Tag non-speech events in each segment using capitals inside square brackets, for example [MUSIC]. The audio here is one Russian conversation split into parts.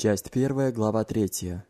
Часть первая, глава третья.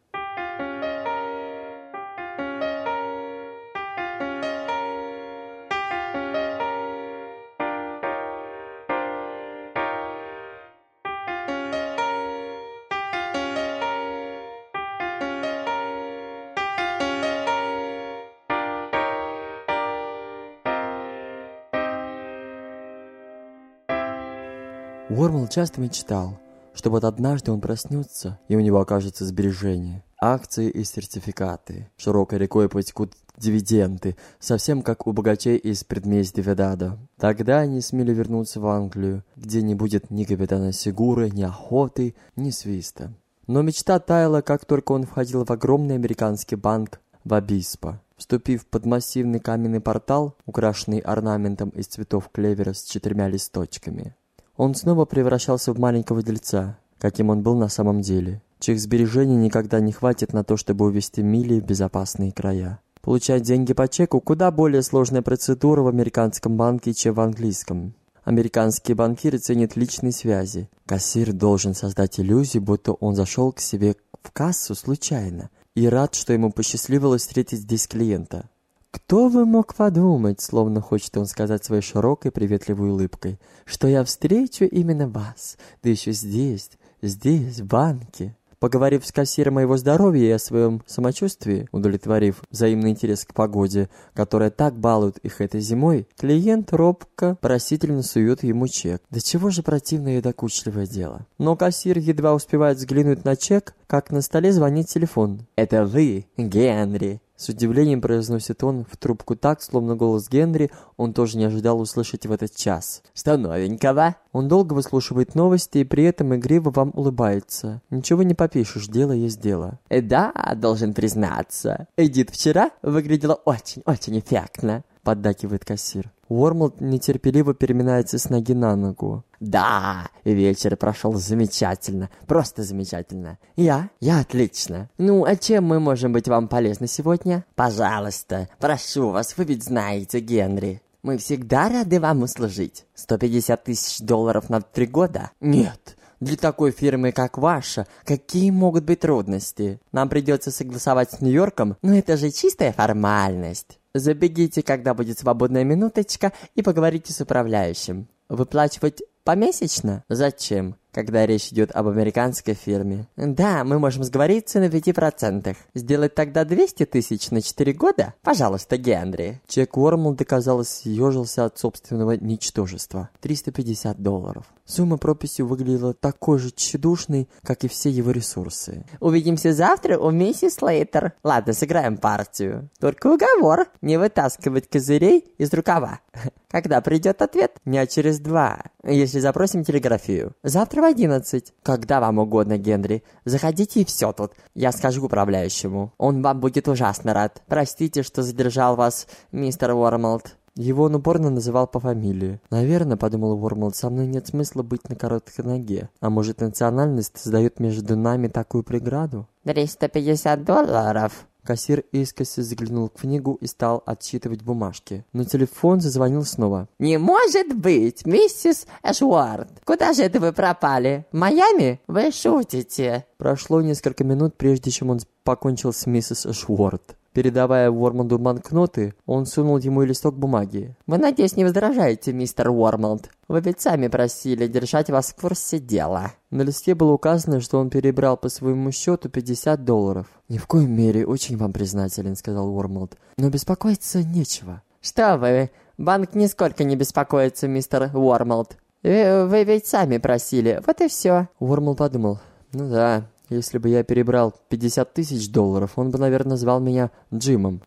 Уормл часто мечтал, что вот однажды он проснется, и у него окажется сбережение, акции и сертификаты. Широкой рекой потекут дивиденды, совсем как у богачей из предместья Ведада. Тогда они смели вернуться в Англию, где не будет ни капитана Сигуры, ни охоты, ни свиста. Но мечта таяла, как только он входил в огромный американский банк в Абиспо. Вступив под массивный каменный портал, украшенный орнаментом из цветов клевера с четырьмя листочками, он снова превращался в маленького дельца, каким он был на самом деле, чьих сбережений никогда не хватит на то, чтобы увезти мили в безопасные края. Получать деньги по чеку – куда более сложная процедура в американском банке, чем в английском. Американские банкиры ценят личные связи. Кассир должен создать иллюзию, будто он зашел к себе в кассу случайно и рад, что ему посчастливилось встретить здесь клиента. «Кто бы мог подумать, словно хочет он сказать своей широкой приветливой улыбкой, что я встречу именно вас, да еще здесь, здесь, в банке?» Поговорив с кассиром о его здоровье и о своем самочувствии, удовлетворив взаимный интерес к погоде, которая так балует их этой зимой, клиент робко, просительно сует ему чек. Да чего же противное и докучливое дело. Но кассир едва успевает взглянуть на чек, как на столе звонит телефон. «Это вы, Генри!» С удивлением произносит он в трубку так, словно голос Генри он тоже не ожидал услышать в этот час. «Что новенького?» Он долго выслушивает новости и при этом игриво вам улыбается. Ничего не попишешь, дело есть дело. «Да, должен признаться. Эдит вчера выглядела очень-очень эффектно», поддакивает кассир. Уормлд нетерпеливо переминается с ноги на ногу. «Да, вечер прошел замечательно, просто замечательно. Я? Я отлично. Ну, а чем мы можем быть вам полезны сегодня? Пожалуйста, прошу вас, вы ведь знаете Генри. Мы всегда рады вам услужить. 150 тысяч долларов на три года? Нет, для такой фирмы, как ваша, какие могут быть трудности? Нам придется согласовать с Нью-Йорком, но это же чистая формальность. Забегите, когда будет свободная минуточка, и поговорите с управляющим. Выплачивать помесячно? Зачем? Когда речь идет об американской фирме. Да, мы можем сговориться на 5%. Сделать тогда 200 тысяч на 4 года? Пожалуйста, Генри. Чек Уормлда, казалось, съежился от собственного ничтожества. 350 долларов. Сумма прописью выглядела такой же тщедушной, как и все его ресурсы. Увидимся завтра у миссис Лейтер. Ладно, сыграем партию. Только уговор. Не вытаскивать козырей из рукава. [LAUGHS] Когда придет ответ? Дня через два. Если запросим телеграфию. Завтра в одиннадцать. Когда вам угодно, Генри. Заходите и все тут. Я скажу управляющему. Он вам будет ужасно рад. Простите, что задержал вас, мистер Уормолд. Его он упорно называл по фамилии. Наверное, подумал Уормолд, со мной нет смысла быть на короткой ноге. А может, национальность создает между нами такую преграду? «Триста пятьдесят долларов», Кассир искоса заглянул в книгу и стал отсчитывать бумажки. Но телефон зазвонил снова. «Не может быть, миссис Эшуард! Куда же это вы пропали? В Майами? Вы шутите!» Прошло несколько минут, прежде чем он покончил с миссис Эшуард. Передавая Уормонду банкноты, он сунул ему листок бумаги. «Вы, надеюсь, не возражаете, мистер Уормонд? Вы ведь сами просили держать вас в курсе дела». На листе было указано, что он перебрал по своему счету 50 долларов. «Ни в коем мере, очень вам признателен», — сказал Уормолд. «Но беспокоиться нечего». «Что вы, банк нисколько не беспокоится, мистер Уормолд. Вы, вы ведь сами просили, вот и все». Уормолд подумал. «Ну да, если бы я перебрал 50 тысяч долларов, он бы, наверное, звал меня Джимом.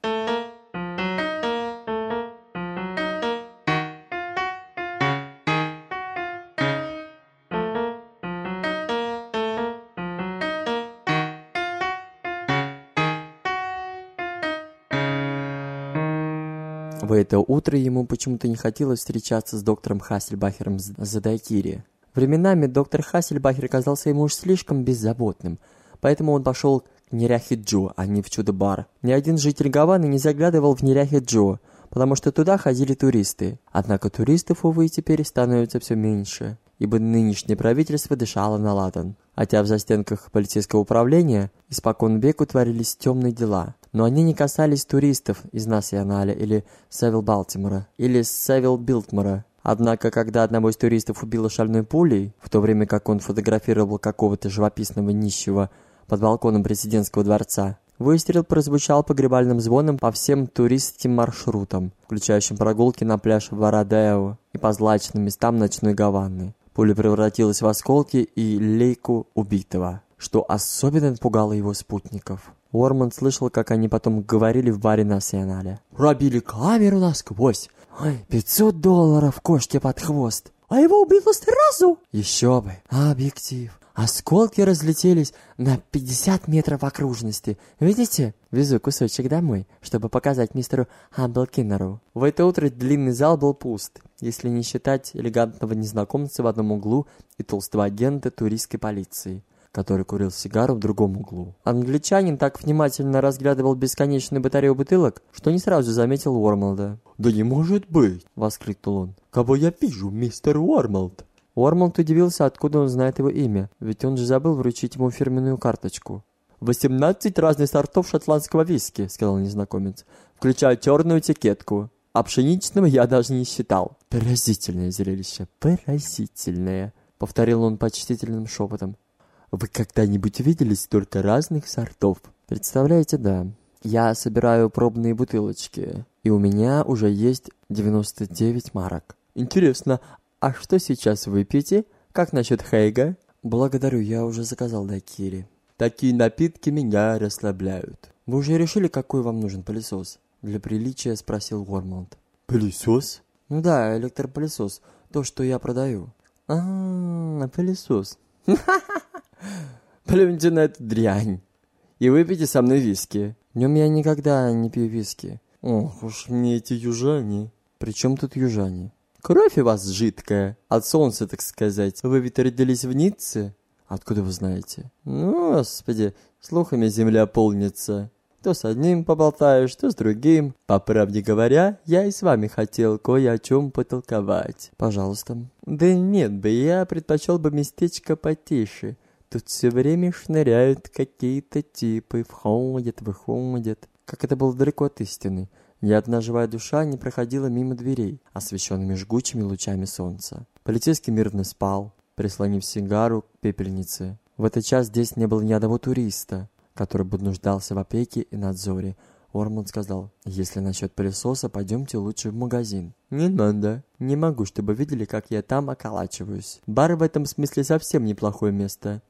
В это утро ему почему-то не хотелось встречаться с доктором Хассельбахером Задайкири. Временами доктор Хассельбахер казался ему уж слишком беззаботным, поэтому он пошел к Неряхе Джо, а не в Чудо-бар. Ни один житель Гаваны не заглядывал в Неряхе Джо, потому что туда ходили туристы. Однако туристов, увы, теперь становится все меньше. ибо нынешнее правительство дышало на ладан. Хотя в застенках полицейского управления испокон веку творились темные дела, но они не касались туристов из Националя или Севил Балтимора, или Севил Билтмора. Однако, когда одного из туристов убило шальной пулей, в то время как он фотографировал какого-то живописного нищего под балконом президентского дворца, Выстрел прозвучал погребальным звоном по всем туристским маршрутам, включающим прогулки на пляж Вородео и по злачным местам ночной Гаваны. Пуля превратилась в осколки и лейку убитого, что особенно пугало его спутников. Уорман слышал, как они потом говорили в баре Национале. «Пробили камеру насквозь! Ой, 500 долларов кошке под хвост! А его убило сразу!» «Еще бы! Объектив! Осколки разлетелись на 50 метров окружности. Видите? Везу кусочек домой, чтобы показать мистеру Хамблкиннеру. В это утро длинный зал был пуст, если не считать элегантного незнакомца в одном углу и толстого агента туристской полиции который курил сигару в другом углу. Англичанин так внимательно разглядывал бесконечную батарею бутылок, что не сразу заметил Уормолда. «Да не может быть!» — воскликнул он. «Кого я вижу, мистер Уормолд?» Уормолд удивился, откуда он знает его имя, ведь он же забыл вручить ему фирменную карточку. «Восемнадцать разных сортов шотландского виски», — сказал незнакомец, «включая черную этикетку. А пшеничного я даже не считал». «Поразительное зрелище, поразительное», — повторил он почтительным шепотом. «Вы когда-нибудь видели столько разных сортов?» «Представляете, да. Я собираю пробные бутылочки, и у меня уже есть 99 марок». «Интересно, «А что сейчас выпьете? Как насчет Хейга?» «Благодарю, я уже заказал дайкири». «Такие напитки меня расслабляют». «Вы уже решили, какой вам нужен пылесос?» Для приличия спросил Уормолд. «Пылесос?» «Ну да, электропылесос. То, что я продаю». «А, пылесос». [LAUGHS] «Плюньте на эту дрянь. И выпейте со мной виски». «Днем я никогда не пью виски». «Ох уж мне эти южане». «При чем тут южане?» Кровь у вас жидкая, от солнца, так сказать. Вы ведь родились в Ницце? Откуда вы знаете? Ну, господи, слухами земля полнится. То с одним поболтаешь, то с другим. По правде говоря, я и с вами хотел кое о чем потолковать. Пожалуйста. Да нет бы, я предпочел бы местечко потише. Тут все время шныряют какие-то типы, входят, выходят. Как это было далеко от истины. Ни одна живая душа не проходила мимо дверей, освещенными жгучими лучами солнца. Полицейский мирно спал, прислонив сигару к пепельнице. В этот час здесь не было ни одного туриста, который бы нуждался в опеке и надзоре. Орманд сказал, если насчет пылесоса, пойдемте лучше в магазин. Не надо. Не могу, чтобы видели, как я там околачиваюсь. Бар в этом смысле совсем неплохое место.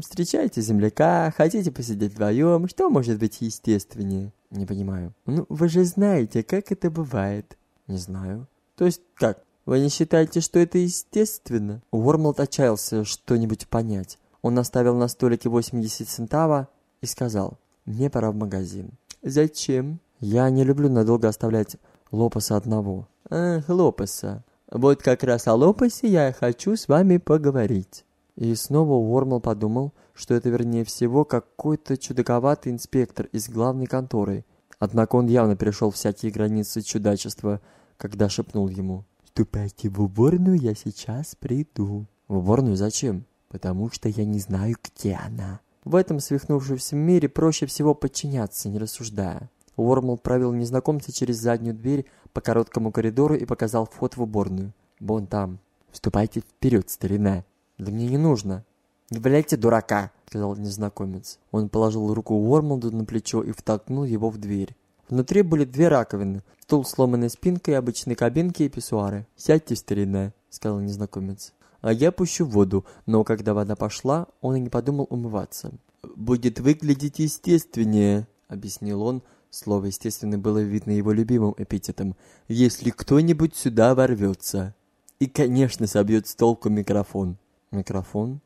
Встречайте земляка, хотите посидеть вдвоем, что может быть естественнее? Не понимаю. Ну, вы же знаете, как это бывает. Не знаю. То есть как? Вы не считаете, что это естественно? Уормлд отчаялся что-нибудь понять. Он оставил на столике 80 центава и сказал, мне пора в магазин. Зачем? Я не люблю надолго оставлять Лопаса одного. Ах, Лопаса. Вот как раз о Лопасе я хочу с вами поговорить. И снова Уормл подумал, что это вернее всего какой-то чудаковатый инспектор из главной конторы. Однако он явно перешел всякие границы чудачества, когда шепнул ему «Ступайте в уборную, я сейчас приду». «В уборную зачем?» «Потому что я не знаю, где она». В этом свихнувшемся мире проще всего подчиняться, не рассуждая. Уормл провел незнакомца через заднюю дверь по короткому коридору и показал вход в уборную. «Вон там. Вступайте вперед, старина!» «Да мне не нужно». «Не валяйте дурака», — сказал незнакомец. Он положил руку Уормолду на плечо и втолкнул его в дверь. Внутри были две раковины, стул с сломанной спинкой, обычные кабинки и писсуары. «Сядьте, старина», — сказал незнакомец. «А я пущу воду», но когда вода пошла, он и не подумал умываться. «Будет выглядеть естественнее», — объяснил он. Слово «естественное» было видно его любимым эпитетом. «Если кто-нибудь сюда ворвется». И, конечно, собьет с толку микрофон. Микрофон?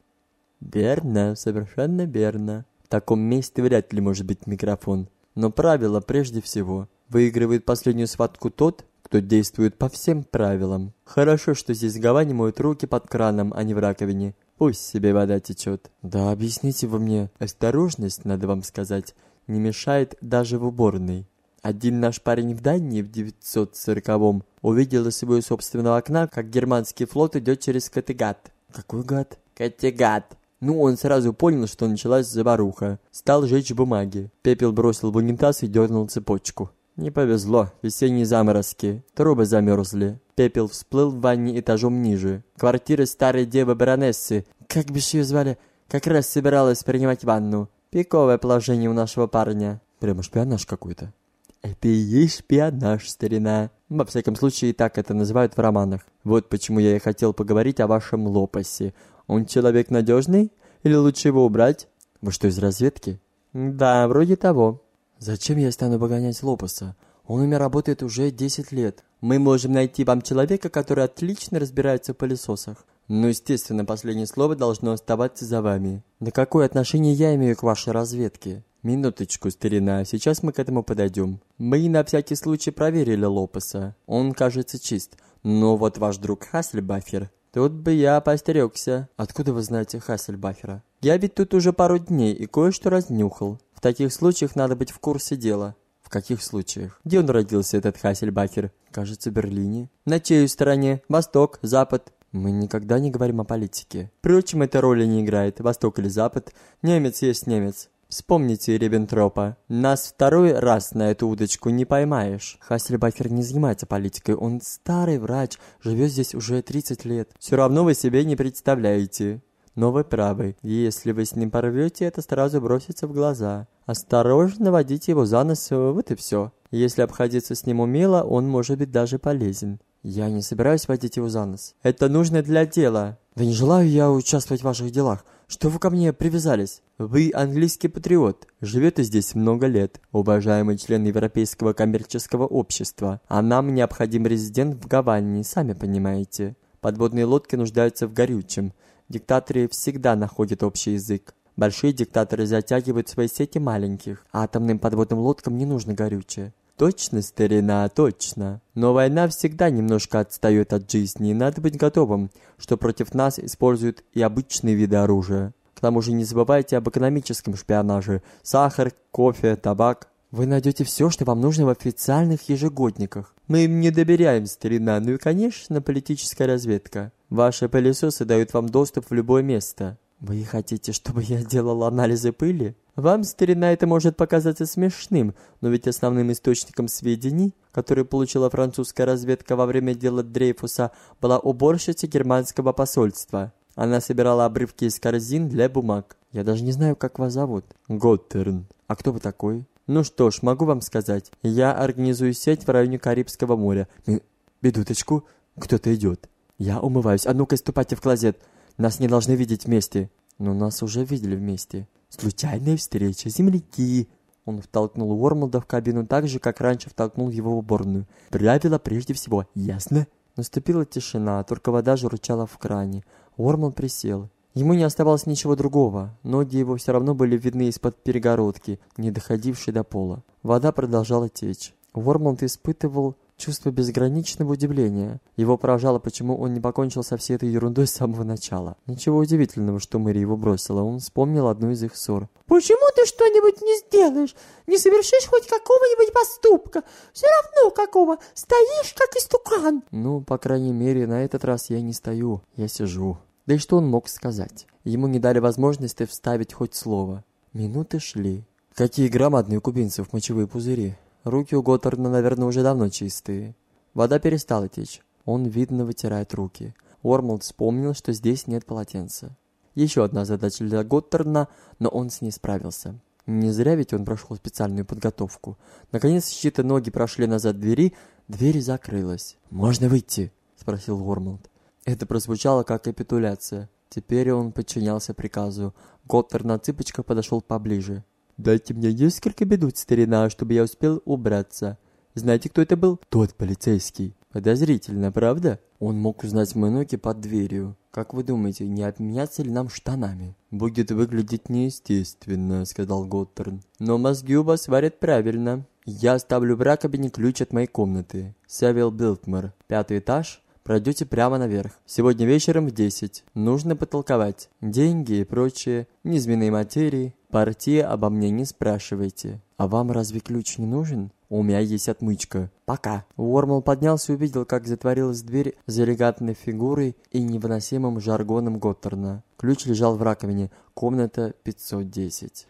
Верно, совершенно верно. В таком месте вряд ли может быть микрофон. Но правило прежде всего. Выигрывает последнюю схватку тот, кто действует по всем правилам. Хорошо, что здесь гавани моют руки под краном, а не в раковине. Пусть себе вода течет. Да объясните вы мне. Осторожность, надо вам сказать, не мешает даже в уборной. Один наш парень в Дании в 940-м увидел из своего собственного окна, как германский флот идет через Категат. Какой гад? Категат. Ну, он сразу понял, что началась заваруха. Стал жечь бумаги. Пепел бросил в унитаз и дернул цепочку. Не повезло. Весенние заморозки. Трубы замерзли. Пепел всплыл в ванне этажом ниже. Квартира старой девы-баронессы. Как бишь ее звали? Как раз собиралась принимать ванну. Пиковое положение у нашего парня. Прямо шпионаж какой-то. Это и есть шпионаж, старина. Во всяком случае, так это называют в романах. Вот почему я и хотел поговорить о вашем Лопасе. Он человек надежный? Или лучше его убрать? Вы что, из разведки? Да, вроде того. Зачем я стану погонять Лопаса? Он у меня работает уже 10 лет. Мы можем найти вам человека, который отлично разбирается в пылесосах. Но, естественно, последнее слово должно оставаться за вами. Да какое отношение я имею к вашей разведке? Минуточку, старина, сейчас мы к этому подойдем. Мы на всякий случай проверили Лопеса. Он, кажется, чист. Но вот ваш друг Хаслебафер... Тут бы я постерегся. Откуда вы знаете Хассельбафера? Я ведь тут уже пару дней и кое-что разнюхал. В таких случаях надо быть в курсе дела. В каких случаях? Где он родился, этот Хассельбафер? Кажется, в Берлине. На чьей стороне? Восток, Запад? Мы никогда не говорим о политике. Впрочем, эта роли не играет, Восток или Запад. Немец есть немец. Вспомните Риббентропа. Нас второй раз на эту удочку не поймаешь. Хассельбахер не занимается политикой. Он старый врач, живет здесь уже 30 лет. Все равно вы себе не представляете. Но вы правы. Если вы с ним порвете, это сразу бросится в глаза. Осторожно водите его за нос, вот и все. Если обходиться с ним умело, он может быть даже полезен. Я не собираюсь водить его за нос. Это нужно для дела. Да не желаю я участвовать в ваших делах. Что вы ко мне привязались? Вы английский патриот, живете здесь много лет, уважаемый член Европейского коммерческого общества, а нам необходим резидент в Гаване, сами понимаете. Подводные лодки нуждаются в горючем. Диктаторы всегда находят общий язык. Большие диктаторы затягивают свои сети маленьких, атомным подводным лодкам не нужно горючее. Точно, старина, точно. Но война всегда немножко отстает от жизни, и надо быть готовым, что против нас используют и обычные виды оружия. К тому же не забывайте об экономическом шпионаже. Сахар, кофе, табак. Вы найдете все, что вам нужно в официальных ежегодниках. Мы им не доверяем, старина, ну и, конечно, политическая разведка. Ваши пылесосы дают вам доступ в любое место. Вы хотите, чтобы я делал анализы пыли? Вам, старина, это может показаться смешным, но ведь основным источником сведений, которые получила французская разведка во время дела Дрейфуса, была уборщица германского посольства. Она собирала обрывки из корзин для бумаг. Я даже не знаю, как вас зовут. Готтерн. А кто вы такой? Ну что ж, могу вам сказать. Я организую сеть в районе Карибского моря. Бедуточку, кто-то идет. Я умываюсь. А ну-ка, ступайте в клозет. Нас не должны видеть вместе. Но нас уже видели вместе. Случайная встреча, земляки. Он втолкнул Уормлда в кабину так же, как раньше втолкнул его в уборную. Правила прежде всего, ясно? Наступила тишина, только вода журчала в кране. Уормлд присел. Ему не оставалось ничего другого. Ноги его все равно были видны из-под перегородки, не доходившей до пола. Вода продолжала течь. Уормлд испытывал чувство безграничного удивления. Его поражало, почему он не покончил со всей этой ерундой с самого начала. Ничего удивительного, что Мэри его бросила. Он вспомнил одну из их ссор. «Почему ты что-нибудь не сделаешь? Не совершишь хоть какого-нибудь поступка? Все равно какого. Стоишь, как истукан». Ну, по крайней мере, на этот раз я не стою. Я сижу. Да и что он мог сказать? Ему не дали возможности вставить хоть слово. Минуты шли. Какие громадные кубинцев мочевые пузыри. Руки у Готтерна, наверное, уже давно чистые. Вода перестала течь. Он, видно, вытирает руки. Уормлд вспомнил, что здесь нет полотенца. Еще одна задача для Готтерна, но он с ней справился. Не зря ведь он прошел специальную подготовку. Наконец, щиты ноги прошли назад двери, дверь закрылась. «Можно выйти?» – спросил Уормлд. Это прозвучало как капитуляция. Теперь он подчинялся приказу. Готтер на цыпочках подошел поближе. Дайте мне несколько минут, старина, чтобы я успел убраться. Знаете, кто это был? Тот полицейский. Подозрительно, правда? Он мог узнать мои ноги под дверью. Как вы думаете, не обменяться ли нам штанами? Будет выглядеть неестественно, сказал Готтерн. Но мозги у вас варят правильно. Я оставлю в раковине ключ от моей комнаты. Севил Билтмор. Пятый этаж. Пройдете прямо наверх. Сегодня вечером в 10. Нужно потолковать. Деньги и прочее. Низменные материи. Партии обо мне не спрашивайте. А вам разве ключ не нужен? У меня есть отмычка. Пока. Уормл поднялся и увидел, как затворилась дверь за элегантной фигурой и невыносимым жаргоном Готтерна. Ключ лежал в раковине. Комната 510.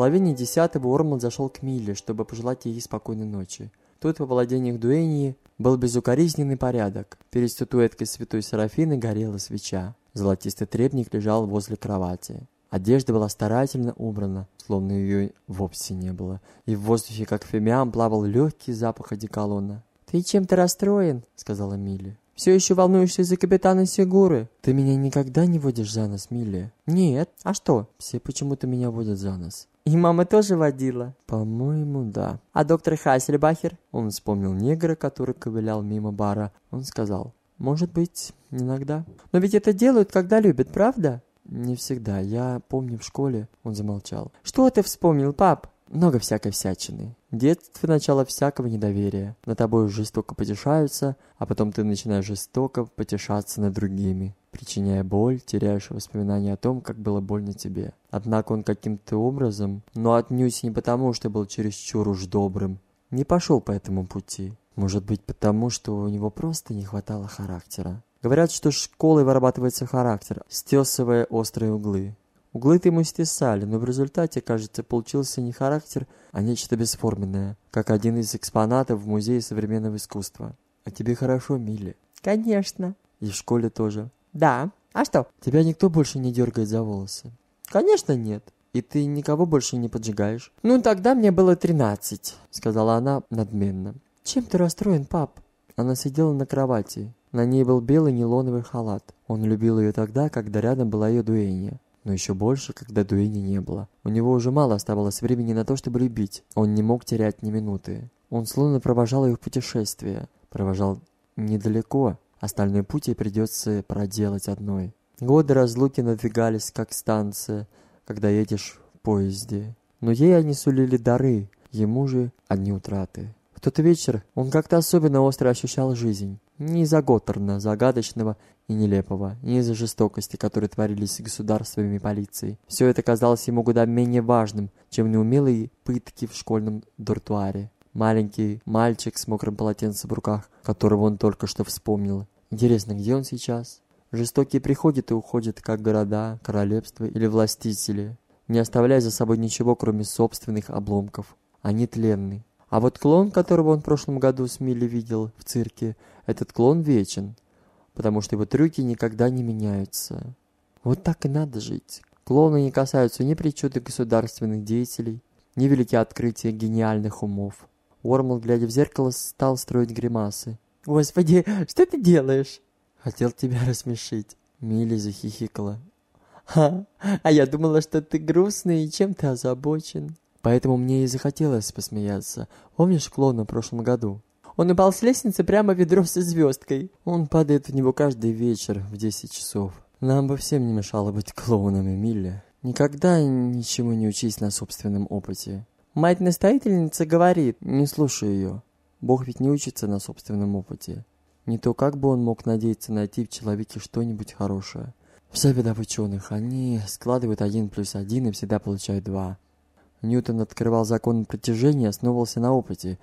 Половине десятого Уормл зашел к Милле, чтобы пожелать ей спокойной ночи. Тут во владениях Дуэнии был безукоризненный порядок. Перед статуэткой святой Серафины горела свеча. Золотистый требник лежал возле кровати. Одежда была старательно убрана, словно ее вовсе не было. И в воздухе, как фимиам, плавал легкий запах одеколона. «Ты чем-то расстроен?» — сказала Милли. «Все еще волнуешься за капитана Сигуры?» «Ты меня никогда не водишь за нос, Милли?» «Нет. А что?» «Все почему-то меня водят за нос». И мама тоже водила? По-моему, да. А доктор Хассельбахер? Он вспомнил негра, который ковылял мимо бара. Он сказал, может быть, иногда. Но ведь это делают, когда любят, правда? Не всегда. Я помню в школе. Он замолчал. Что ты вспомнил, пап? Много всякой всячины. Детство – начало всякого недоверия. На тобой жестоко потешаются, а потом ты начинаешь жестоко потешаться над другими, причиняя боль, теряешь воспоминания о том, как было больно тебе. Однако он каким-то образом, но отнюдь не потому, что был чересчур уж добрым, не пошел по этому пути. Может быть, потому, что у него просто не хватало характера. Говорят, что школой вырабатывается характер, стесывая острые углы. Углы-то ему стесали, но в результате, кажется, получился не характер, а нечто бесформенное, как один из экспонатов в Музее современного искусства. А тебе хорошо, Милли? Конечно. И в школе тоже? Да. А что? Тебя никто больше не дергает за волосы? Конечно, нет. И ты никого больше не поджигаешь? Ну, тогда мне было тринадцать, сказала она надменно. Чем ты расстроен, пап? Она сидела на кровати. На ней был белый нейлоновый халат. Он любил ее тогда, когда рядом была ее дуэнья но еще больше, когда Дуэни не было. У него уже мало оставалось времени на то, чтобы любить. Он не мог терять ни минуты. Он словно провожал их путешествие. Провожал недалеко. Остальной путь придется проделать одной. Годы разлуки надвигались, как станция, когда едешь в поезде. Но ей они сулили дары, ему же одни утраты. Тот вечер он как-то особенно остро ощущал жизнь. Не из-за Готтерна, загадочного и нелепого, не из-за жестокости, которые творились государствами и полицией. Все это казалось ему куда менее важным, чем неумелые пытки в школьном дуртуаре. Маленький мальчик с мокрым полотенцем в руках, которого он только что вспомнил. Интересно, где он сейчас? Жестокие приходят и уходят, как города, королевства или властители, не оставляя за собой ничего, кроме собственных обломков. Они тленны. А вот клон, которого он в прошлом году с Милли видел в цирке, этот клон вечен, потому что его трюки никогда не меняются. Вот так и надо жить. Клоны не касаются ни причуды государственных деятелей, ни великие открытия гениальных умов. Уормл, глядя в зеркало, стал строить гримасы. «Господи, что ты делаешь?» «Хотел тебя рассмешить». Милли захихикала. «Ха, а я думала, что ты грустный и чем-то озабочен». Поэтому мне и захотелось посмеяться. Помнишь клоуна в прошлом году? Он упал с лестницы прямо в ведро со звездкой. Он падает в него каждый вечер в 10 часов. Нам бы всем не мешало быть клоунами, Милли. Никогда ничему не учись на собственном опыте. Мать-настоятельница говорит, не слушай ее. Бог ведь не учится на собственном опыте. Не то как бы он мог надеяться найти в человеке что-нибудь хорошее. Вся беда в ученых. Они складывают один плюс один и всегда получают два. Ньютон открывал закон притяжения, основывался на опыте.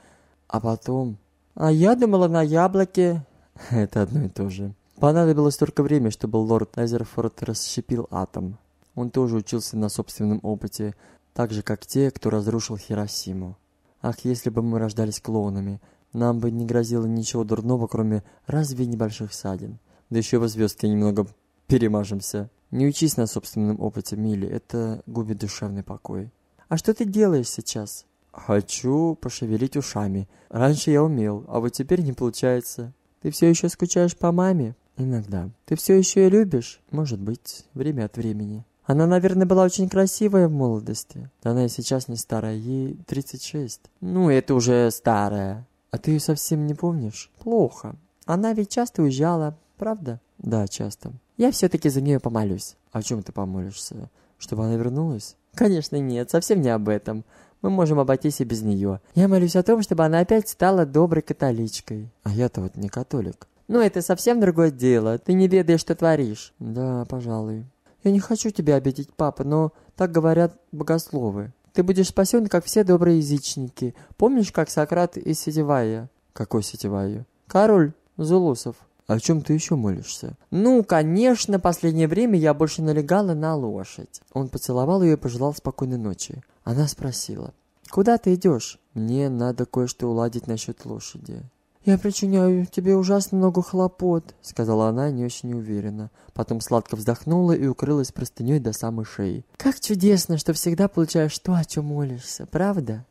А потом... А я думала на яблоке. [LAUGHS] Это одно и то же. Понадобилось столько времени, чтобы лорд Эзерфорд расщепил атом. Он тоже учился на собственном опыте, так же, как те, кто разрушил Хиросиму. Ах, если бы мы рождались клоунами, нам бы не грозило ничего дурного, кроме разве небольших ссадин. Да еще во звездке немного перемажемся. Не учись на собственном опыте, Милли, это губит душевный покой. А что ты делаешь сейчас? Хочу пошевелить ушами. Раньше я умел, а вот теперь не получается. Ты все еще скучаешь по маме? Иногда. Ты все еще ее любишь? Может быть, время от времени. Она, наверное, была очень красивая в молодости. Она и сейчас не старая, ей 36. Ну, это уже старая. А ты ее совсем не помнишь? Плохо. Она ведь часто уезжала, правда? Да, часто. Я все-таки за нее помолюсь. О чем ты помолишься? Чтобы она вернулась? Конечно нет, совсем не об этом. Мы можем обойтись и без нее. Я молюсь о том, чтобы она опять стала доброй католичкой. А я-то вот не католик. Ну, это совсем другое дело. Ты не ведаешь, что творишь. Да, пожалуй. Я не хочу тебя обидеть, папа, но так говорят богословы. Ты будешь спасен, как все добрые язычники. Помнишь, как Сократ из Сетевая? Какой Сетевая? Король Зулусов. А о чем ты еще молишься? Ну, конечно, последнее время я больше налегала на лошадь. Он поцеловал ее и пожелал спокойной ночи. Она спросила. Куда ты идешь? Мне надо кое-что уладить насчет лошади. «Я причиняю тебе ужасно много хлопот», — сказала она не очень уверенно. Потом сладко вздохнула и укрылась простыней до самой шеи. «Как чудесно, что всегда получаешь то, о чем молишься, правда?»